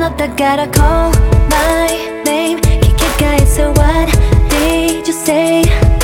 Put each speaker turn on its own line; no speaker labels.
i gotta call my name. 聞き返す What did you say?